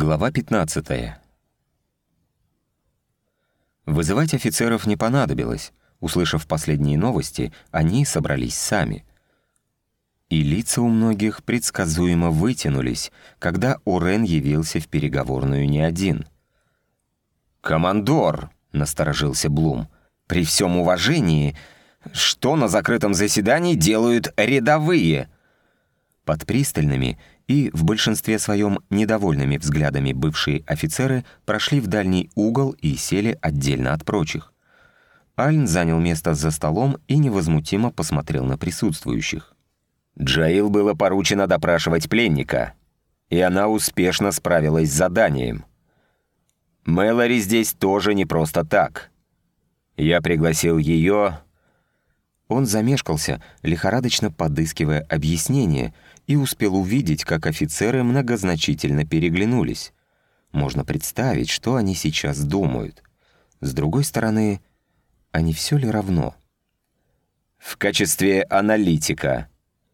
Глава 15. Вызывать офицеров не понадобилось. Услышав последние новости, они собрались сами. И лица у многих предсказуемо вытянулись, когда Урен явился в переговорную не один. «Командор!» — насторожился Блум. «При всем уважении, что на закрытом заседании делают рядовые?» Под пристальными и в большинстве своем недовольными взглядами бывшие офицеры прошли в дальний угол и сели отдельно от прочих. Альн занял место за столом и невозмутимо посмотрел на присутствующих. Джаил было поручено допрашивать пленника, и она успешно справилась с заданием. Мэлори здесь тоже не просто так. Я пригласил ее... Он замешкался, лихорадочно подыскивая объяснение — и успел увидеть, как офицеры многозначительно переглянулись. Можно представить, что они сейчас думают. С другой стороны, не все ли равно? «В качестве аналитика»,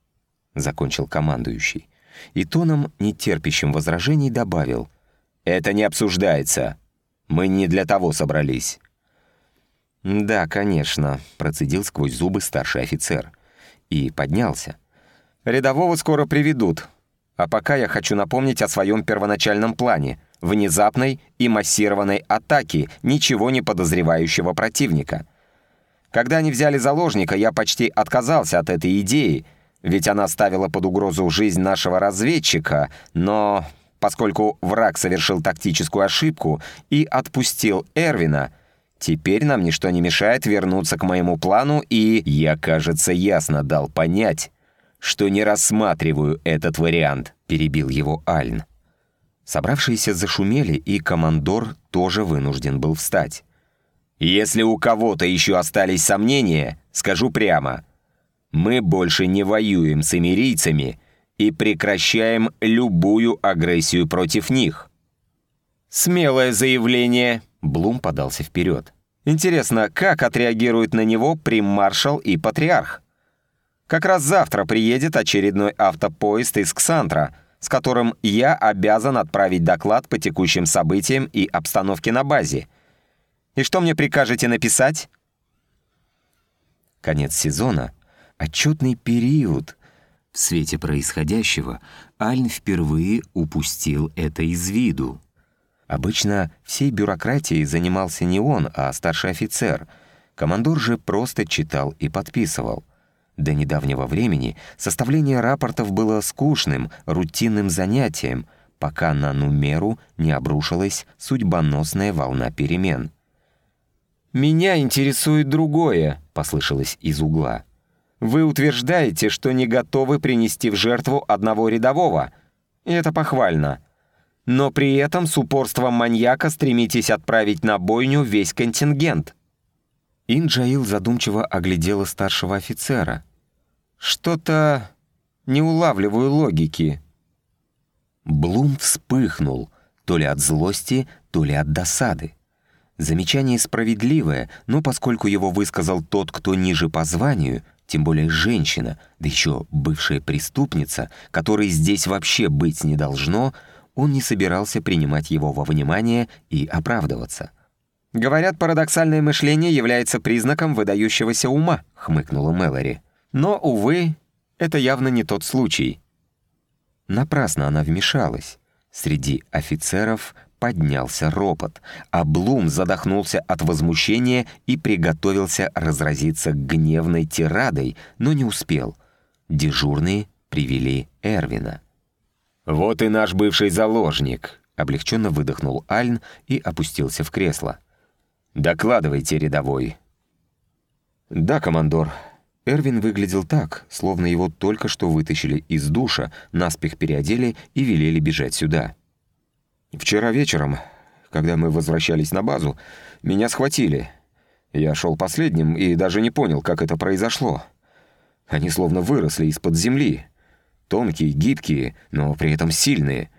— закончил командующий, и тоном, нетерпящим возражений, добавил, «Это не обсуждается. Мы не для того собрались». «Да, конечно», — процедил сквозь зубы старший офицер. И поднялся. Рядового скоро приведут. А пока я хочу напомнить о своем первоначальном плане — внезапной и массированной атаки ничего не подозревающего противника. Когда они взяли заложника, я почти отказался от этой идеи, ведь она ставила под угрозу жизнь нашего разведчика, но поскольку враг совершил тактическую ошибку и отпустил Эрвина, теперь нам ничто не мешает вернуться к моему плану, и я, кажется, ясно дал понять, что не рассматриваю этот вариант», — перебил его Альн. Собравшиеся зашумели, и командор тоже вынужден был встать. «Если у кого-то еще остались сомнения, скажу прямо. Мы больше не воюем с эмирийцами и прекращаем любую агрессию против них». «Смелое заявление», — Блум подался вперед. «Интересно, как отреагируют на него примаршал и патриарх?» Как раз завтра приедет очередной автопоезд из Ксантра, с которым я обязан отправить доклад по текущим событиям и обстановке на базе. И что мне прикажете написать? Конец сезона — отчетный период. В свете происходящего Альн впервые упустил это из виду. Обычно всей бюрократией занимался не он, а старший офицер. Командор же просто читал и подписывал — до недавнего времени составление рапортов было скучным, рутинным занятием, пока на Нумеру не обрушилась судьбоносная волна перемен. «Меня интересует другое», — послышалось из угла. «Вы утверждаете, что не готовы принести в жертву одного рядового. Это похвально. Но при этом с упорством маньяка стремитесь отправить на бойню весь контингент». Инджаил задумчиво оглядела старшего офицера. «Что-то не улавливаю логики». Блум вспыхнул, то ли от злости, то ли от досады. Замечание справедливое, но поскольку его высказал тот, кто ниже по званию, тем более женщина, да еще бывшая преступница, которой здесь вообще быть не должно, он не собирался принимать его во внимание и оправдываться. «Говорят, парадоксальное мышление является признаком выдающегося ума», — хмыкнула Мэлори. «Но, увы, это явно не тот случай». Напрасно она вмешалась. Среди офицеров поднялся ропот, а Блум задохнулся от возмущения и приготовился разразиться гневной тирадой, но не успел. Дежурные привели Эрвина. «Вот и наш бывший заложник», — облегченно выдохнул Альн и опустился в кресло. «Докладывайте, рядовой». «Да, командор». Эрвин выглядел так, словно его только что вытащили из душа, наспех переодели и велели бежать сюда. «Вчера вечером, когда мы возвращались на базу, меня схватили. Я шел последним и даже не понял, как это произошло. Они словно выросли из-под земли. Тонкие, гибкие, но при этом сильные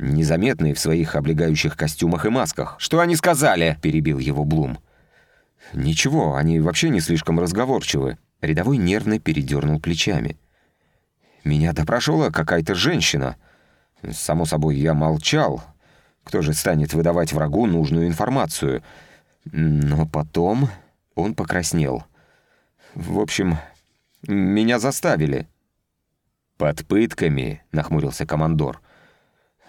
незаметные в своих облегающих костюмах и масках. «Что они сказали?» — перебил его Блум. «Ничего, они вообще не слишком разговорчивы». Рядовой нервно передернул плечами. «Меня допрашивала какая-то женщина. Само собой, я молчал. Кто же станет выдавать врагу нужную информацию? Но потом он покраснел. В общем, меня заставили. «Под пытками», — нахмурился командор.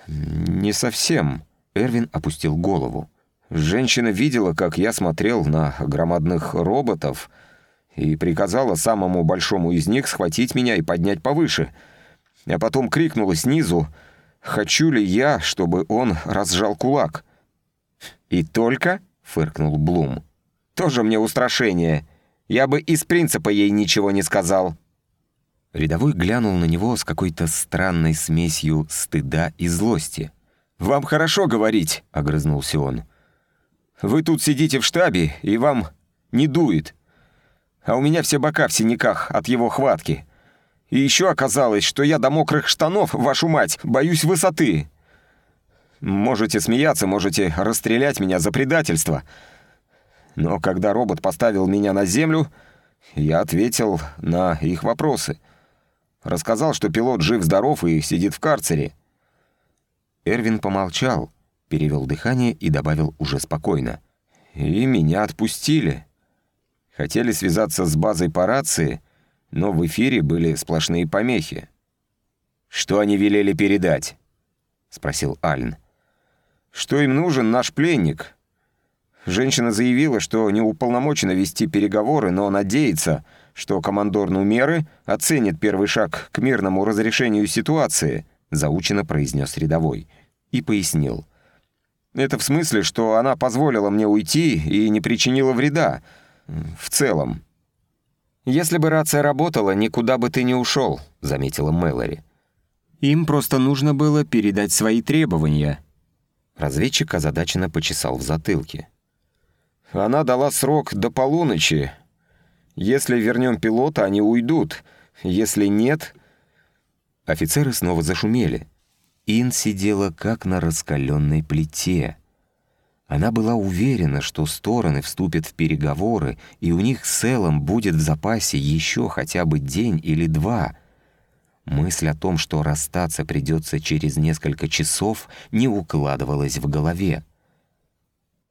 «Не совсем». Эрвин опустил голову. Женщина видела, как я смотрел на громадных роботов и приказала самому большому из них схватить меня и поднять повыше. А потом крикнула снизу, хочу ли я, чтобы он разжал кулак. «И только?» — фыркнул Блум. «Тоже мне устрашение. Я бы из принципа ей ничего не сказал». Рядовой глянул на него с какой-то странной смесью стыда и злости. «Вам хорошо говорить», — огрызнулся он. Вы тут сидите в штабе, и вам не дует. А у меня все бока в синяках от его хватки. И еще оказалось, что я до мокрых штанов, вашу мать, боюсь высоты. Можете смеяться, можете расстрелять меня за предательство. Но когда робот поставил меня на землю, я ответил на их вопросы. Рассказал, что пилот жив-здоров и сидит в карцере. Эрвин помолчал, перевел дыхание и добавил уже спокойно. «И меня отпустили. Хотели связаться с базой по рации, но в эфире были сплошные помехи». «Что они велели передать?» — спросил Альн. «Что им нужен наш пленник?» Женщина заявила, что не уполномочена вести переговоры, но надеется, что командор Нумеры оценит первый шаг к мирному разрешению ситуации, заучено произнес рядовой, и пояснил. Это в смысле, что она позволила мне уйти и не причинила вреда. В целом. «Если бы рация работала, никуда бы ты не ушел», — заметила Мэлори. «Им просто нужно было передать свои требования». Разведчик озадаченно почесал в затылке. «Она дала срок до полуночи. Если вернем пилота, они уйдут. Если нет...» Офицеры снова зашумели. Ин сидела как на раскаленной плите. Она была уверена, что стороны вступят в переговоры, и у них с Эллом будет в запасе еще хотя бы день или два. Мысль о том, что расстаться придется через несколько часов, не укладывалась в голове.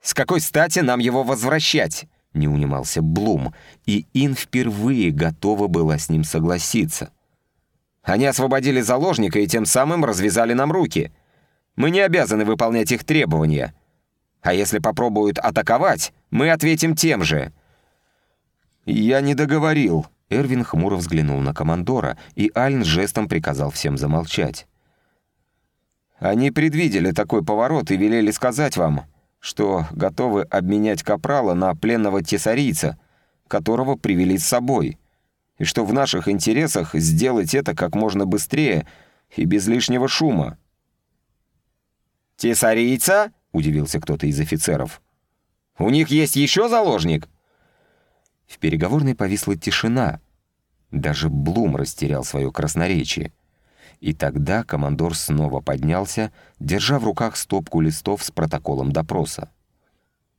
«С какой стати нам его возвращать?» — не унимался Блум, и Ин впервые готова была с ним согласиться — они освободили заложника и тем самым развязали нам руки. Мы не обязаны выполнять их требования. А если попробуют атаковать, мы ответим тем же». «Я не договорил», — Эрвин хмуро взглянул на командора, и Альн жестом приказал всем замолчать. «Они предвидели такой поворот и велели сказать вам, что готовы обменять Капрала на пленного тесарийца, которого привели с собой и что в наших интересах сделать это как можно быстрее и без лишнего шума. «Тесарийца?» — удивился кто-то из офицеров. «У них есть еще заложник?» В переговорной повисла тишина. Даже Блум растерял свое красноречие. И тогда командор снова поднялся, держа в руках стопку листов с протоколом допроса.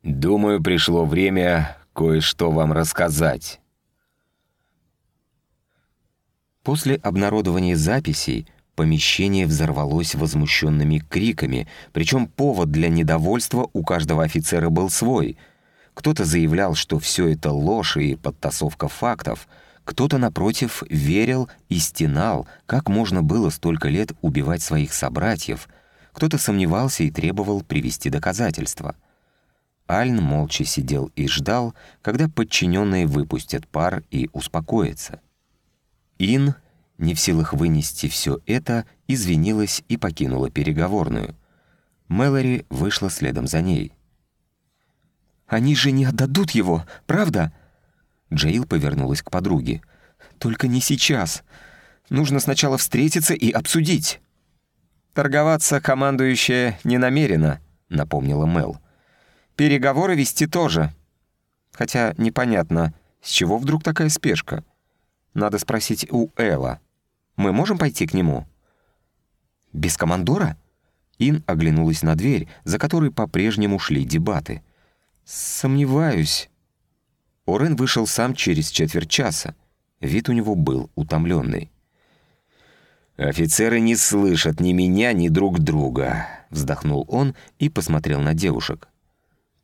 «Думаю, пришло время кое-что вам рассказать». После обнародования записей помещение взорвалось возмущенными криками, причем повод для недовольства у каждого офицера был свой. Кто-то заявлял, что все это ложь и подтасовка фактов, кто-то, напротив, верил и стенал, как можно было столько лет убивать своих собратьев, кто-то сомневался и требовал привести доказательства. Альн молча сидел и ждал, когда подчиненные выпустят пар и успокоятся. Ин, не в силах вынести все это, извинилась и покинула переговорную. Мэлори вышла следом за ней. «Они же не отдадут его, правда?» Джейл повернулась к подруге. «Только не сейчас. Нужно сначала встретиться и обсудить». «Торговаться командующая не намерена», — напомнила Мэл. «Переговоры вести тоже. Хотя непонятно, с чего вдруг такая спешка?» Надо спросить у Элла. Мы можем пойти к нему?» «Без командора?» Ин оглянулась на дверь, за которой по-прежнему шли дебаты. «Сомневаюсь». Орен вышел сам через четверть часа. Вид у него был утомленный. «Офицеры не слышат ни меня, ни друг друга», — вздохнул он и посмотрел на девушек.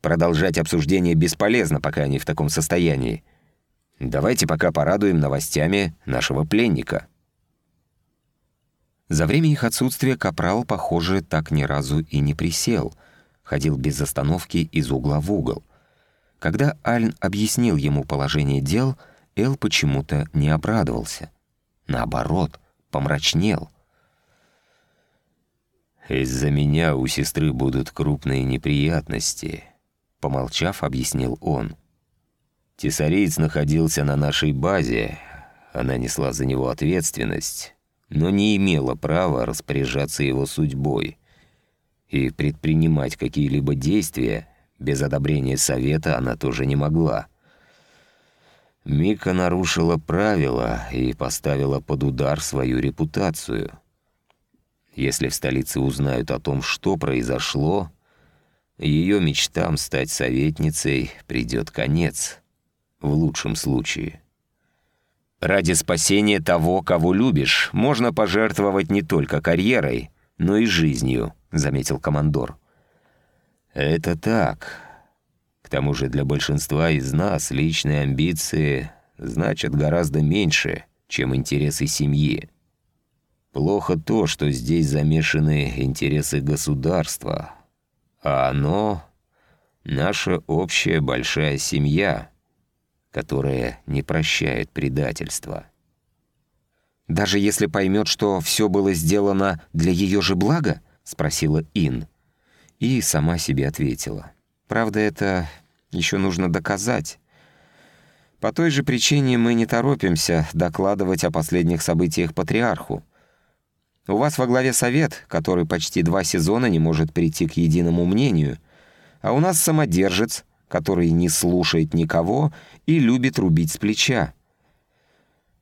«Продолжать обсуждение бесполезно, пока они в таком состоянии. Давайте пока порадуем новостями нашего пленника». За время их отсутствия Капрал, похоже, так ни разу и не присел, ходил без остановки из угла в угол. Когда Альн объяснил ему положение дел, Эл почему-то не обрадовался. Наоборот, помрачнел. «Из-за меня у сестры будут крупные неприятности», — помолчав, объяснил он. «Тесариец находился на нашей базе, она несла за него ответственность, но не имела права распоряжаться его судьбой и предпринимать какие-либо действия без одобрения совета она тоже не могла. Мика нарушила правила и поставила под удар свою репутацию. Если в столице узнают о том, что произошло, ее мечтам стать советницей придет конец, в лучшем случае. Ради спасения того, кого любишь, можно пожертвовать не только карьерой, но и жизнью, заметил командор. Это так. К тому же для большинства из нас личные амбиции значат гораздо меньше, чем интересы семьи. Плохо то, что здесь замешаны интересы государства, а оно — наша общая большая семья, которая не прощает предательства. «Даже если поймет, что все было сделано для ее же блага?» — спросила Ин и сама себе ответила. Правда, это еще нужно доказать. По той же причине мы не торопимся докладывать о последних событиях патриарху. У вас во главе совет, который почти два сезона не может прийти к единому мнению, а у нас самодержец, который не слушает никого и любит рубить с плеча.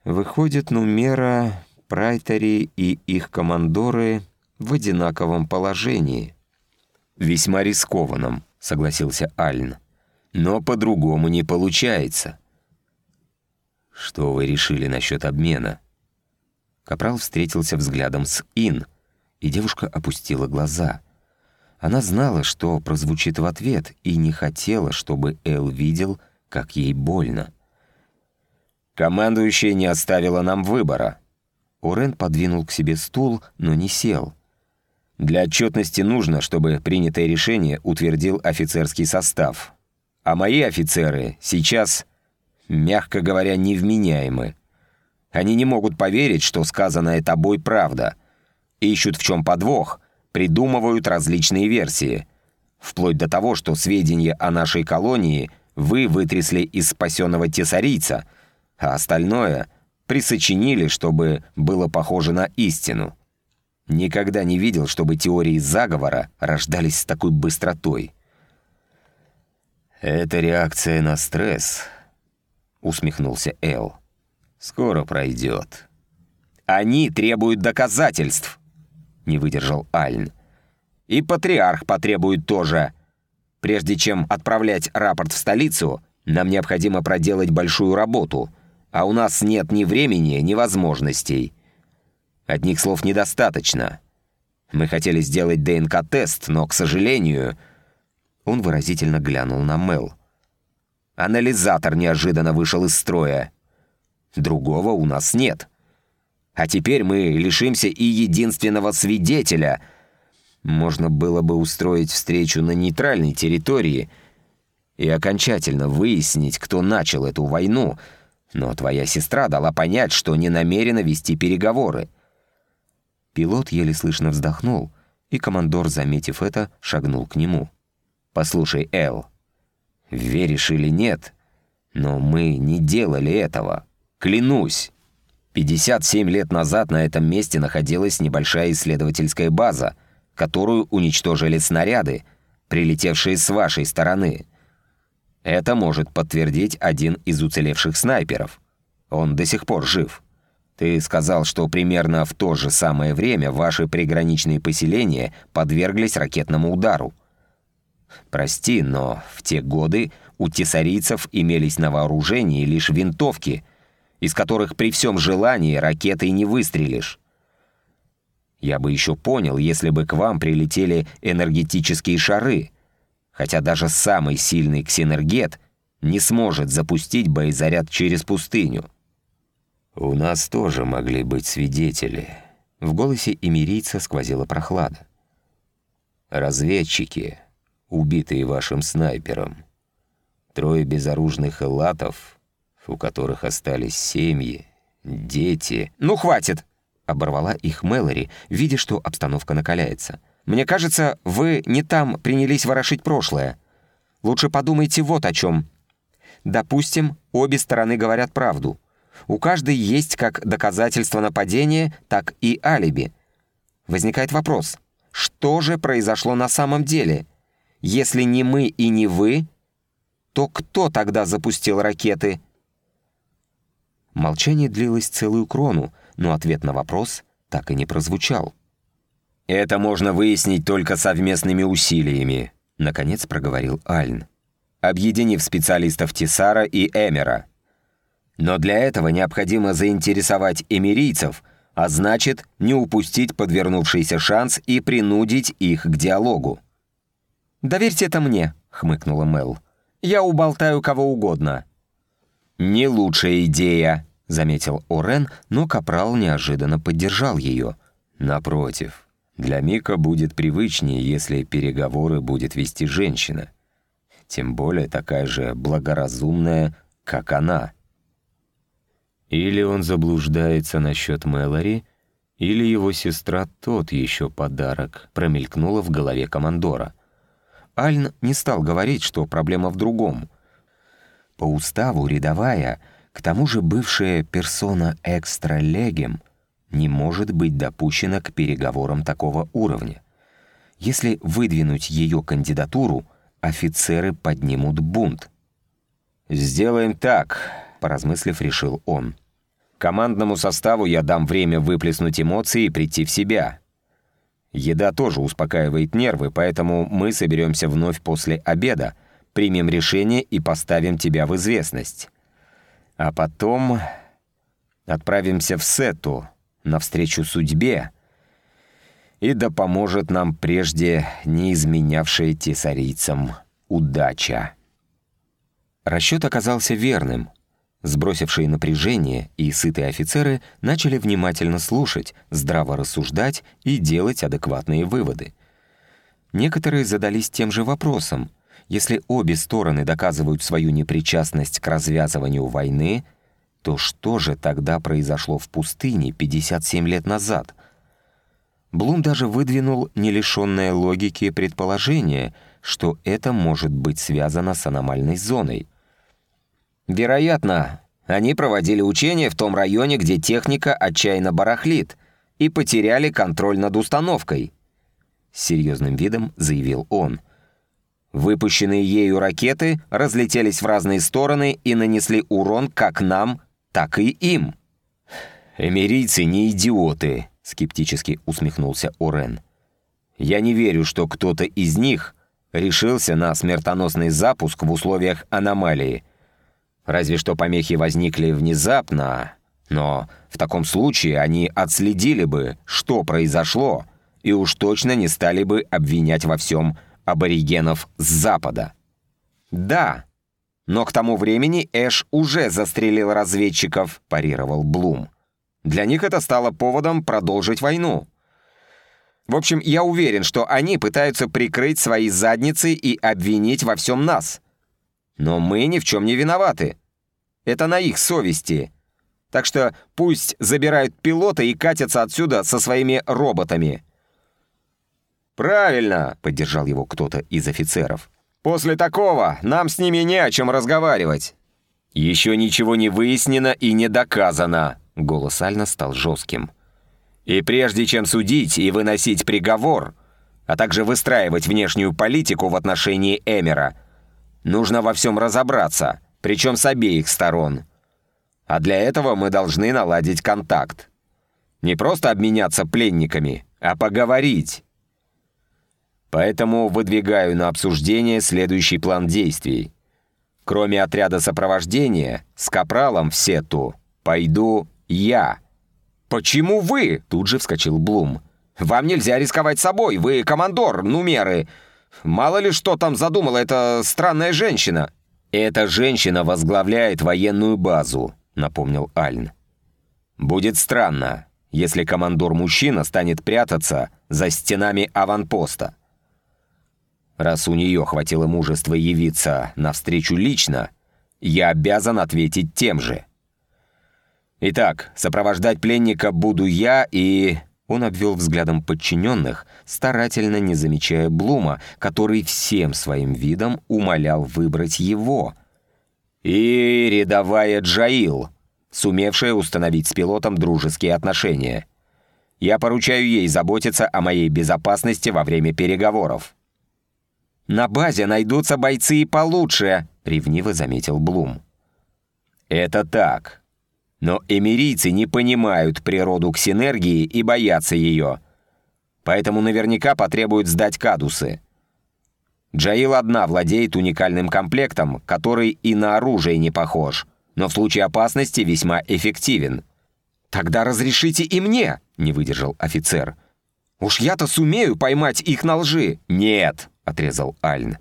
Выходит, Нумера, Прайтери и их командоры в одинаковом положении. «Весьма рискованном», — согласился Альн. «Но по-другому не получается». «Что вы решили насчет обмена?» Капрал встретился взглядом с Ин, и девушка опустила глаза. Она знала, что прозвучит в ответ, и не хотела, чтобы Эл видел, как ей больно. «Командующая не оставила нам выбора». Орен подвинул к себе стул, но не сел — для отчетности нужно, чтобы принятое решение утвердил офицерский состав. А мои офицеры сейчас, мягко говоря, невменяемы. Они не могут поверить, что сказанное тобой правда. Ищут в чем подвох, придумывают различные версии. Вплоть до того, что сведения о нашей колонии вы вытрясли из спасенного тесарийца, а остальное присочинили, чтобы было похоже на истину. Никогда не видел, чтобы теории заговора рождались с такой быстротой. «Это реакция на стресс», — усмехнулся Эл. «Скоро пройдет». «Они требуют доказательств», — не выдержал Альн. «И патриарх потребует тоже. Прежде чем отправлять рапорт в столицу, нам необходимо проделать большую работу, а у нас нет ни времени, ни возможностей. Одних слов недостаточно. Мы хотели сделать ДНК-тест, но, к сожалению...» Он выразительно глянул на Мел. «Анализатор неожиданно вышел из строя. Другого у нас нет. А теперь мы лишимся и единственного свидетеля. Можно было бы устроить встречу на нейтральной территории и окончательно выяснить, кто начал эту войну, но твоя сестра дала понять, что не намерена вести переговоры. Пилот еле слышно вздохнул, и командор, заметив это, шагнул к нему. «Послушай, Эл, веришь или нет, но мы не делали этого. Клянусь!» 57 лет назад на этом месте находилась небольшая исследовательская база, которую уничтожили снаряды, прилетевшие с вашей стороны. Это может подтвердить один из уцелевших снайперов. Он до сих пор жив. Ты сказал, что примерно в то же самое время ваши приграничные поселения подверглись ракетному удару. Прости, но в те годы у тесарийцев имелись на вооружении лишь винтовки, из которых при всем желании ракетой не выстрелишь. Я бы еще понял, если бы к вам прилетели энергетические шары. Хотя даже самый сильный ксенергет не сможет запустить боезаряд через пустыню. У нас тоже могли быть свидетели. В голосе эмирийца сквозила прохлада. Разведчики, убитые вашим снайпером. Трое безоружных элатов, у которых остались семьи, дети. «Ну, хватит!» — оборвала их Мэлори, видя, что обстановка накаляется. «Мне кажется, вы не там принялись ворошить прошлое. Лучше подумайте вот о чем. Допустим, обе стороны говорят правду. У каждой есть как доказательство нападения, так и алиби. Возникает вопрос, что же произошло на самом деле? Если не мы и не вы, то кто тогда запустил ракеты? Молчание длилось целую крону, но ответ на вопрос так и не прозвучал. «Это можно выяснить только совместными усилиями», — наконец проговорил Альн, объединив специалистов Тисара и Эмера. «Но для этого необходимо заинтересовать эмирийцев, а значит, не упустить подвернувшийся шанс и принудить их к диалогу». «Доверьте это мне», — хмыкнула Мел. «Я уболтаю кого угодно». «Не лучшая идея», — заметил Орен, но Капрал неожиданно поддержал ее. «Напротив, для Мика будет привычнее, если переговоры будет вести женщина. Тем более такая же благоразумная, как она». Или он заблуждается насчет Мэлори, или его сестра тот еще подарок, промелькнула в голове командора. Альн не стал говорить, что проблема в другом. По уставу рядовая, к тому же бывшая персона экстра-легем, не может быть допущена к переговорам такого уровня. Если выдвинуть ее кандидатуру, офицеры поднимут бунт. «Сделаем так», — поразмыслив, решил он. «Командному составу я дам время выплеснуть эмоции и прийти в себя. Еда тоже успокаивает нервы, поэтому мы соберемся вновь после обеда, примем решение и поставим тебя в известность. А потом отправимся в Сету, навстречу судьбе, и да поможет нам прежде не изменявшая тесарийцам удача». Расчет оказался верным. Сбросившие напряжение и сытые офицеры начали внимательно слушать, здраво рассуждать и делать адекватные выводы. Некоторые задались тем же вопросом. Если обе стороны доказывают свою непричастность к развязыванию войны, то что же тогда произошло в пустыне 57 лет назад? Блум даже выдвинул нелишенное логики предположение, что это может быть связано с аномальной зоной — Вероятно, они проводили учения в том районе, где техника отчаянно барахлит, и потеряли контроль над установкой. С серьезным видом заявил он. Выпущенные ею ракеты разлетелись в разные стороны и нанесли урон как нам, так и им. «Эмирийцы не идиоты», — скептически усмехнулся Орен. «Я не верю, что кто-то из них решился на смертоносный запуск в условиях аномалии. Разве что помехи возникли внезапно, но в таком случае они отследили бы, что произошло, и уж точно не стали бы обвинять во всем аборигенов с Запада. «Да, но к тому времени Эш уже застрелил разведчиков», – парировал Блум. «Для них это стало поводом продолжить войну». В общем, я уверен, что они пытаются прикрыть свои задницы и обвинить во всем нас. Но мы ни в чем не виноваты. Это на их совести. Так что пусть забирают пилота и катятся отсюда со своими роботами». «Правильно!» — поддержал его кто-то из офицеров. «После такого нам с ними не о чем разговаривать». «Еще ничего не выяснено и не доказано», — голос Альна стал жестким. «И прежде чем судить и выносить приговор, а также выстраивать внешнюю политику в отношении Эмера, Нужно во всем разобраться, причем с обеих сторон. А для этого мы должны наладить контакт. Не просто обменяться пленниками, а поговорить. Поэтому выдвигаю на обсуждение следующий план действий. Кроме отряда сопровождения, с капралом в сету пойду я. «Почему вы?» — тут же вскочил Блум. Вам нельзя рисковать собой, вы командор, нумеры. Мало ли что там задумала эта странная женщина». «Эта женщина возглавляет военную базу», — напомнил Альн. «Будет странно, если командор-мужчина станет прятаться за стенами аванпоста. Раз у нее хватило мужества явиться навстречу лично, я обязан ответить тем же. Итак, сопровождать пленника буду я и... Он обвел взглядом подчиненных, старательно не замечая Блума, который всем своим видом умолял выбрать его. И рядовая Джаил, сумевшая установить с пилотом дружеские отношения. Я поручаю ей заботиться о моей безопасности во время переговоров. «На базе найдутся бойцы и получше», — ревниво заметил Блум. «Это так. Но эмирийцы не понимают природу ксинергии и боятся ее. Поэтому наверняка потребуют сдать кадусы. Джаил одна владеет уникальным комплектом, который и на оружие не похож, но в случае опасности весьма эффективен». «Тогда разрешите и мне», — не выдержал офицер. «Уж я-то сумею поймать их на лжи». «Нет», отрезал Альн.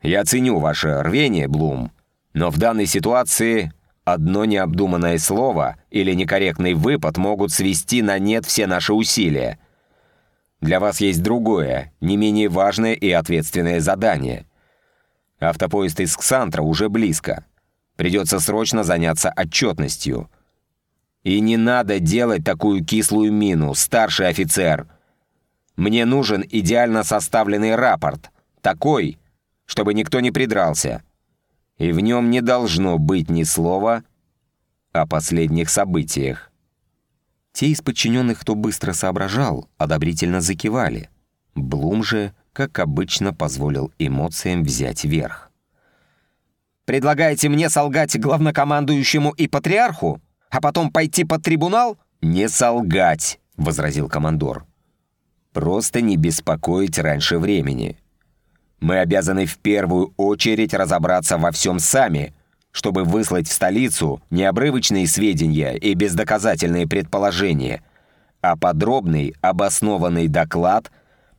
«Я ценю ваше рвение, Блум, но в данной ситуации одно необдуманное слово или некорректный выпад могут свести на нет все наши усилия. Для вас есть другое, не менее важное и ответственное задание. Автопоезд из Ксантра уже близко. Придется срочно заняться отчетностью. И не надо делать такую кислую мину, старший офицер!» Мне нужен идеально составленный рапорт, такой, чтобы никто не придрался. И в нем не должно быть ни слова о последних событиях. Те из подчиненных, кто быстро соображал, одобрительно закивали. Блум же, как обычно, позволил эмоциям взять верх. «Предлагаете мне солгать главнокомандующему и патриарху, а потом пойти под трибунал?» «Не солгать», — возразил командор. Просто не беспокоить раньше времени. Мы обязаны в первую очередь разобраться во всем сами, чтобы выслать в столицу не обрывочные сведения и бездоказательные предположения, а подробный, обоснованный доклад,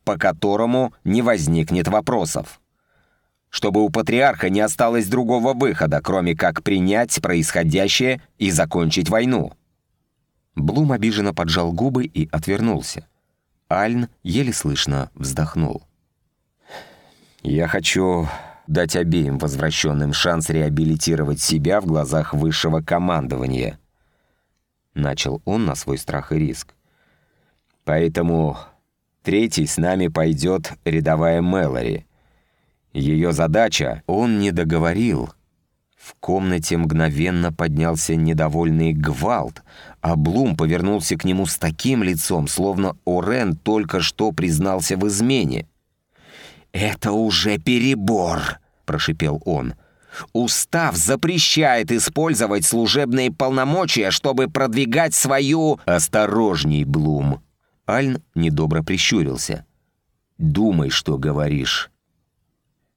по которому не возникнет вопросов. Чтобы у патриарха не осталось другого выхода, кроме как принять происходящее и закончить войну. Блум обиженно поджал губы и отвернулся. Альн еле слышно вздохнул. «Я хочу дать обеим возвращенным шанс реабилитировать себя в глазах высшего командования», начал он на свой страх и риск. «Поэтому третий с нами пойдет рядовая Мэлори. Ее задача он не договорил, в комнате мгновенно поднялся недовольный гвалт, а Блум повернулся к нему с таким лицом, словно Орен только что признался в измене. «Это уже перебор», — прошипел он. «Устав запрещает использовать служебные полномочия, чтобы продвигать свою...» «Осторожней, Блум!» Альн недобро прищурился. «Думай, что говоришь».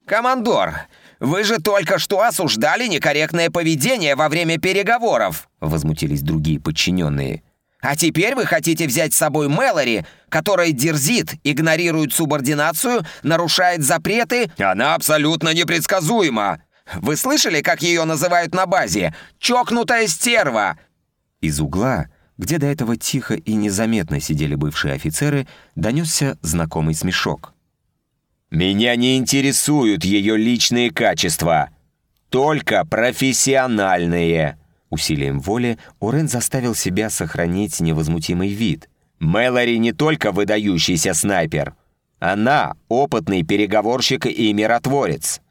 «Командор, вы же только что осуждали некорректное поведение во время переговоров!» Возмутились другие подчиненные. «А теперь вы хотите взять с собой Мэлори, которая дерзит, игнорирует субординацию, нарушает запреты? Она абсолютно непредсказуема! Вы слышали, как ее называют на базе? Чокнутая стерва!» Из угла, где до этого тихо и незаметно сидели бывшие офицеры, донесся знакомый смешок. Меня не интересуют ее личные качества, только профессиональные. Усилием воли Урен заставил себя сохранить невозмутимый вид. Мэлори не только выдающийся снайпер. Она опытный переговорщик и миротворец.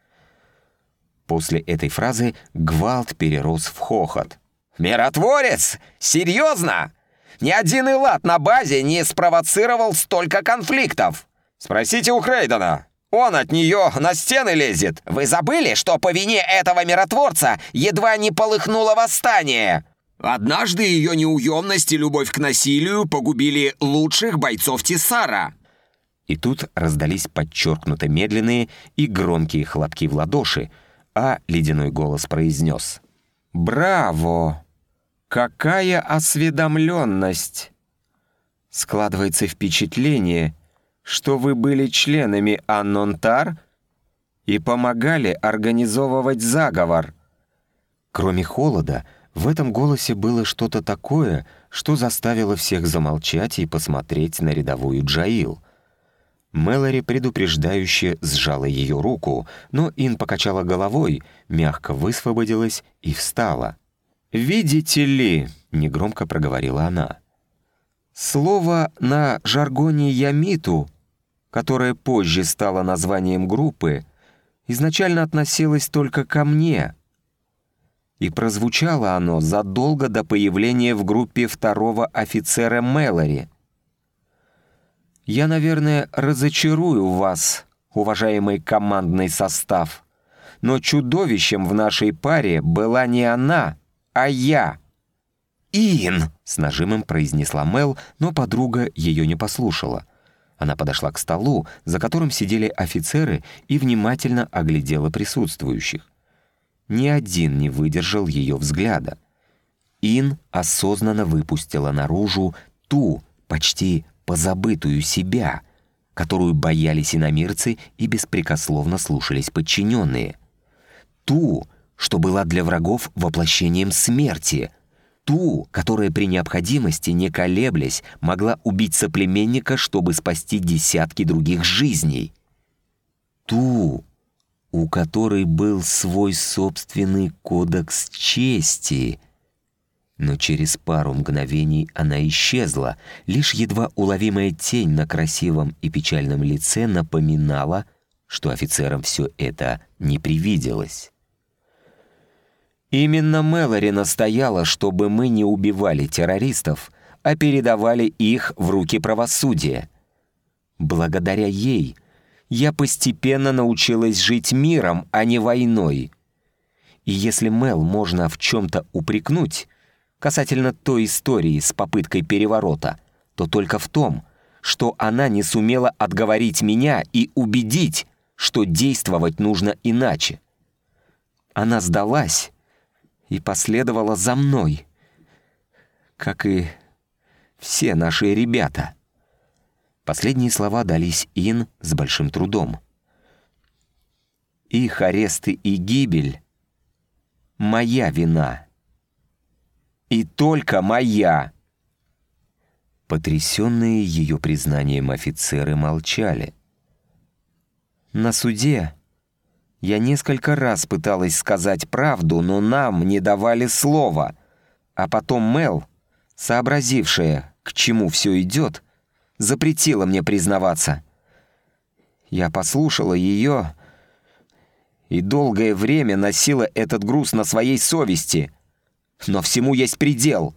После этой фразы гвалт перерос в хохот. «Миротворец? Серьезно? Ни один Илат на базе не спровоцировал столько конфликтов!» «Спросите у Хрейдена!» Он от нее на стены лезет. Вы забыли, что по вине этого миротворца едва не полыхнуло восстание? Однажды ее неуемность и любовь к насилию погубили лучших бойцов Тесара. И тут раздались подчеркнуто медленные и громкие хлопки в ладоши, а ледяной голос произнес «Браво! Какая осведомленность!» Складывается впечатление, что вы были членами Аннонтар и помогали организовывать заговор. Кроме холода, в этом голосе было что-то такое, что заставило всех замолчать и посмотреть на рядовую Джаил. Мэлори предупреждающе сжала ее руку, но Ин покачала головой, мягко высвободилась и встала. «Видите ли», — негромко проговорила она, — «слово на жаргоне «ямиту», которое позже стало названием группы, изначально относилось только ко мне, и прозвучало оно задолго до появления в группе второго офицера Мэлори. Я, наверное, разочарую вас, уважаемый командный состав, но чудовищем в нашей паре была не она, а я». «Ин!» — с нажимом произнесла Мел, но подруга ее не послушала. Она подошла к столу, за которым сидели офицеры, и внимательно оглядела присутствующих. Ни один не выдержал ее взгляда. Ин осознанно выпустила наружу ту, почти позабытую себя, которую боялись иномирцы и беспрекословно слушались подчиненные. Ту, что была для врагов воплощением смерти, ту, которая при необходимости, не колеблясь, могла убить соплеменника, чтобы спасти десятки других жизней. Ту, у которой был свой собственный кодекс чести. Но через пару мгновений она исчезла, лишь едва уловимая тень на красивом и печальном лице напоминала, что офицерам все это не привиделось. Именно Мэлори настояла, чтобы мы не убивали террористов, а передавали их в руки правосудия. Благодаря ей я постепенно научилась жить миром, а не войной. И если Мэл можно в чем-то упрекнуть, касательно той истории с попыткой переворота, то только в том, что она не сумела отговорить меня и убедить, что действовать нужно иначе. Она сдалась и последовала за мной, как и все наши ребята. Последние слова дались Ин с большим трудом. Их аресты и гибель — моя вина. И только моя. Потрясенные ее признанием офицеры молчали. На суде я несколько раз пыталась сказать правду, но нам не давали слова. А потом Мел, сообразившая, к чему все идет, запретила мне признаваться. Я послушала ее и долгое время носила этот груз на своей совести. Но всему есть предел.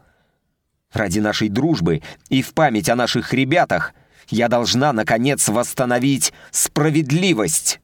Ради нашей дружбы и в память о наших ребятах я должна, наконец, восстановить справедливость».